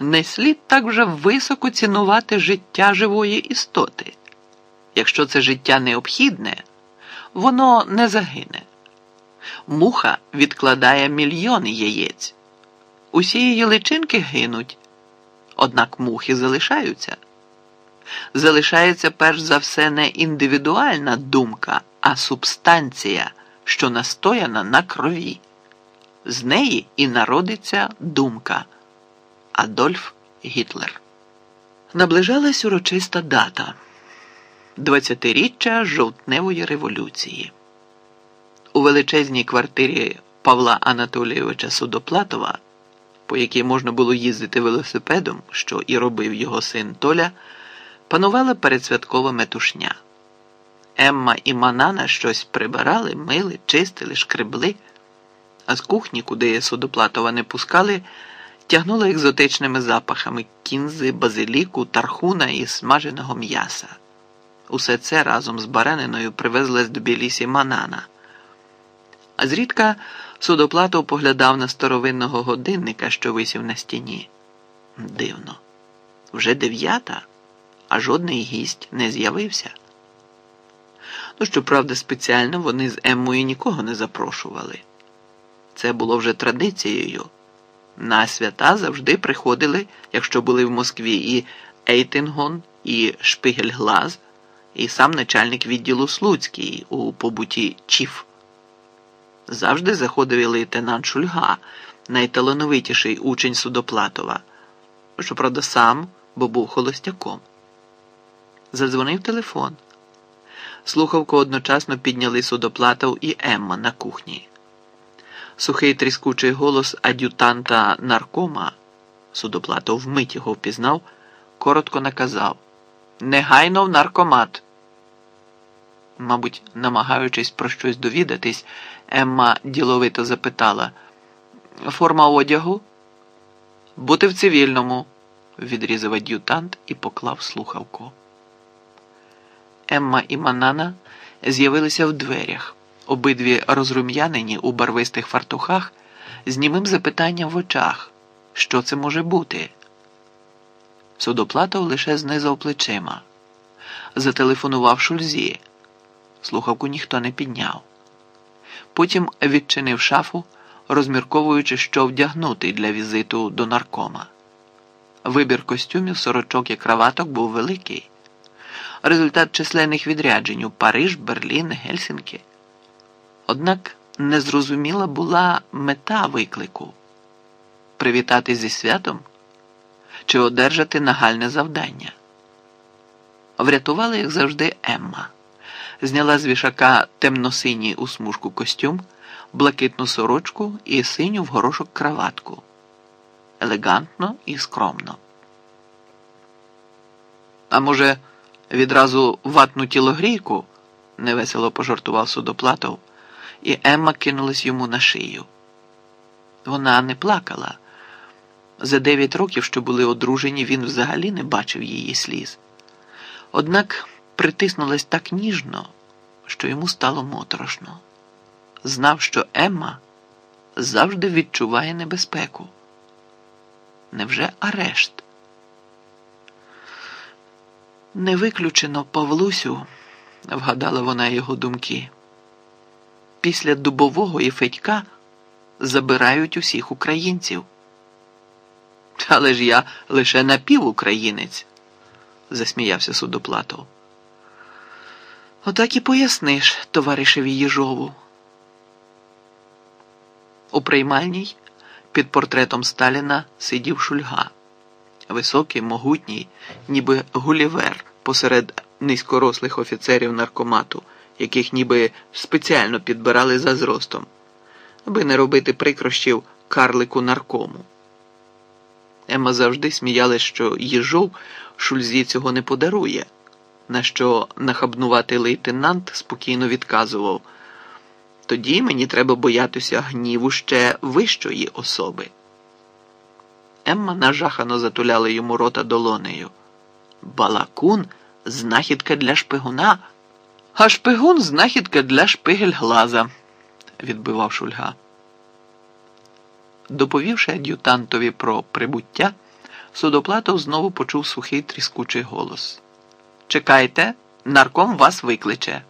не слід так вже високо цінувати життя живої істоти. Якщо це життя необхідне, воно не загине. Муха відкладає мільйони яєць. Усі її личинки гинуть, однак мухи залишаються. Залишається перш за все не індивідуальна думка, а субстанція, що настояна на крові. З неї і народиться думка. Адольф Гітлер. Наближалась урочиста дата 20-річчя жовтневої революції. У величезній квартирі Павла Анатолійовича Судоплатова, по якій можна було їздити велосипедом, що і робив його син Толя, панувала передсвяткова метушня. Емма і Манана щось прибирали, мили, чистили, шкребли, а з кухні, куди Судоплатова не пускали, тягнула екзотичними запахами кінзи, базиліку, тархуна і смаженого м'яса. Усе це разом з бараниною привезли з Тбілісі Манана. А зрідка судоплатов поглядав на старовинного годинника, що висів на стіні. Дивно, вже дев'ята, а жодний гість не з'явився. Ну, щоправда, спеціально вони з Еммою нікого не запрошували. Це було вже традицією. На свята завжди приходили, якщо були в Москві, і Ейтингон, і Шпигельглаз, і сам начальник відділу Слуцький у побуті Чіф. Завжди заходив і лейтенант Шульга, найталановитіший учень Судоплатова, щоправда, сам, бо був холостяком. Задзвонив телефон. Слухавку одночасно підняли Судоплатов і Емма на кухні. Сухий тріскучий голос ад'ютанта наркома, Судоплатов вмить його впізнав, коротко наказав Негайно в наркомат. Мабуть, намагаючись про щось довідатись, Емма діловито запитала Форма одягу? Бути в цивільному, відрізав ад'ютант і поклав слухавку. Емма і Манана з'явилися в дверях, обидві розрум'янені у барвистих фартухах, з німим запитанням в очах, що це може бути. Судоплатов лише знизав плечима. Зателефонував шульзі. Слухавку ніхто не підняв. Потім відчинив шафу, розмірковуючи, що вдягнути для візиту до наркома. Вибір костюмів, сорочок і краваток був великий. Результат численних відряджень у Париж, Берлін, Гельсінки. Однак незрозуміла була мета виклику привітати зі святом чи одержати нагальне завдання. Врятувала, як завжди, Емма. Зняла з вішака темно-синій у костюм, блакитну сорочку і синю в горошок краватку. Елегантно і скромно. А може, відразу ватну тілогрійку? невесело пожартував судоплатов, і Емма кинулась йому на шию. Вона не плакала. За дев'ять років, що були одружені, він взагалі не бачив її сліз. Однак притиснулась так ніжно, що йому стало моторошно. Знав, що Емма завжди відчуває небезпеку. Невже арешт? Не виключено Павлусю, вгадала вона його думки. Після дубового і Федька забирають усіх українців. Але ж я лише напівукраїнець, засміявся судоплатов. Отак і поясниш, товаришеві Єжову. У приймальній під портретом Сталіна сидів шульга, високий, могутній, ніби гулівер посеред низькорослих офіцерів наркомату, яких ніби спеціально підбирали за зростом, аби не робити прикрощів карлику наркому. Емма завжди сміялась, що Єжов шульзі цього не подарує, на що нахабнуватий лейтенант спокійно відказував. Тоді мені треба боятися гніву ще вищої особи. Емма нажахано затуляла йому рота долонею. Балакун знахідка для шпигуна, а шпигун знахідка для шпигельглаза, відбивав шульга. Доповівши ад'ютантові про прибуття, Судоплатов знову почув сухий тріскучий голос. Чекайте, нарком вас викличе.